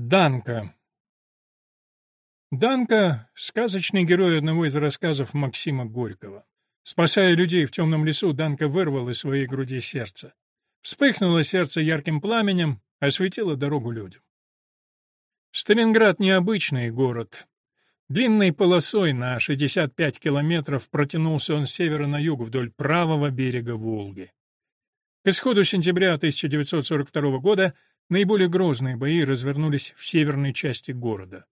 Данка Данка — сказочный герой одного из рассказов Максима Горького. Спасая людей в темном лесу, Данка вырвал из своей груди сердце. Вспыхнуло сердце ярким пламенем, осветило дорогу людям. Сталинград — необычный город. Длинной полосой на 65 километров протянулся он с севера на юг вдоль правого берега Волги. К исходу сентября 1942 года наиболее грозные бои развернулись в северной части города.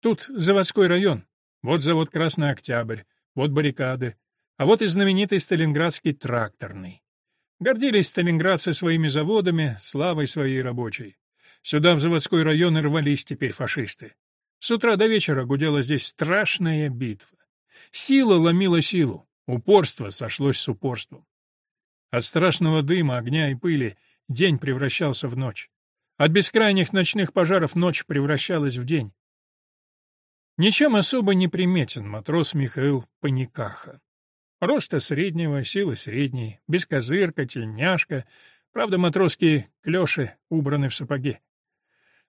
Тут заводской район, вот завод «Красный Октябрь», вот баррикады, а вот и знаменитый Сталинградский тракторный. Гордились сталинградцы своими заводами, славой своей рабочей. Сюда, в заводской район, и рвались теперь фашисты. С утра до вечера гудела здесь страшная битва. Сила ломила силу, упорство сошлось с упорством. От страшного дыма, огня и пыли день превращался в ночь. От бескрайних ночных пожаров ночь превращалась в день. Ничем особо не приметен матрос Михаил Паникаха. Роста среднего, силы средней, без козырка, тельняшка. Правда, матросские клёши убраны в сапоги.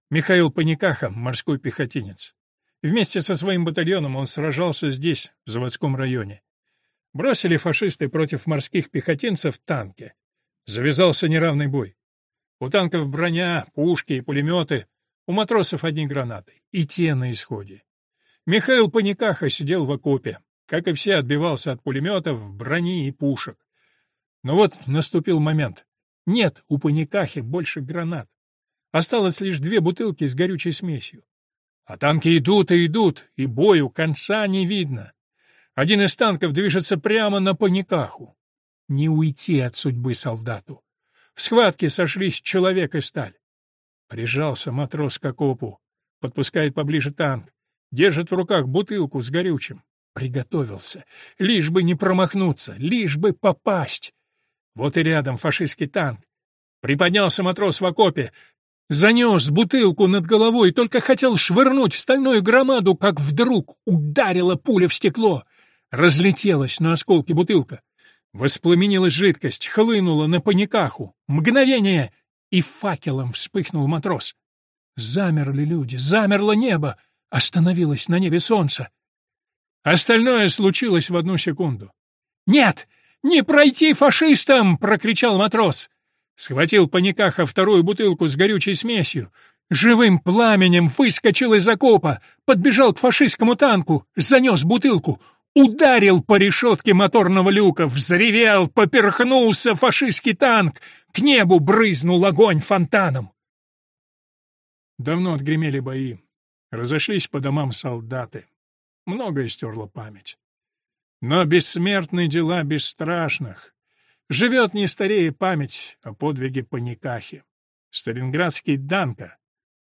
Михаил Паникаха — морской пехотинец. Вместе со своим батальоном он сражался здесь, в заводском районе. Бросили фашисты против морских пехотинцев танки. Завязался неравный бой. У танков броня, пушки и пулеметы, у матросов одни гранаты, и те на исходе. Михаил Паникаха сидел в окопе, как и все, отбивался от пулеметов, брони и пушек. Но вот наступил момент. Нет у Паникахи больше гранат. Осталось лишь две бутылки с горючей смесью. А танки идут и идут, и бою конца не видно. Один из танков движется прямо на паникаху. Не уйти от судьбы солдату. В схватке сошлись человек и сталь. Прижался матрос к окопу. Подпускает поближе танк. Держит в руках бутылку с горючим. Приготовился. Лишь бы не промахнуться, лишь бы попасть. Вот и рядом фашистский танк. Приподнялся матрос в окопе, занес бутылку над головой только хотел швырнуть в стальную громаду, как вдруг ударила пуля в стекло. Разлетелась на осколки бутылка. Воспламенилась жидкость, хлынула на паникаху. Мгновение! И факелом вспыхнул матрос. Замерли люди, замерло небо, остановилось на небе солнце. Остальное случилось в одну секунду. «Нет! Не пройти фашистам!» — прокричал матрос. Схватил паникаха вторую бутылку с горючей смесью. Живым пламенем выскочил из окопа, подбежал к фашистскому танку, занес бутылку, Ударил по решетке моторного люка, взревел, поперхнулся фашистский танк, к небу брызнул огонь фонтаном. Давно отгремели бои, разошлись по домам солдаты. Многое стерло память. Но бессмертны дела бесстрашных. Живет не старее память о подвиге Паникахи. Сталинградский Данка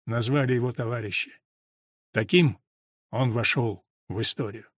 назвали его товарищи. Таким он вошел в историю.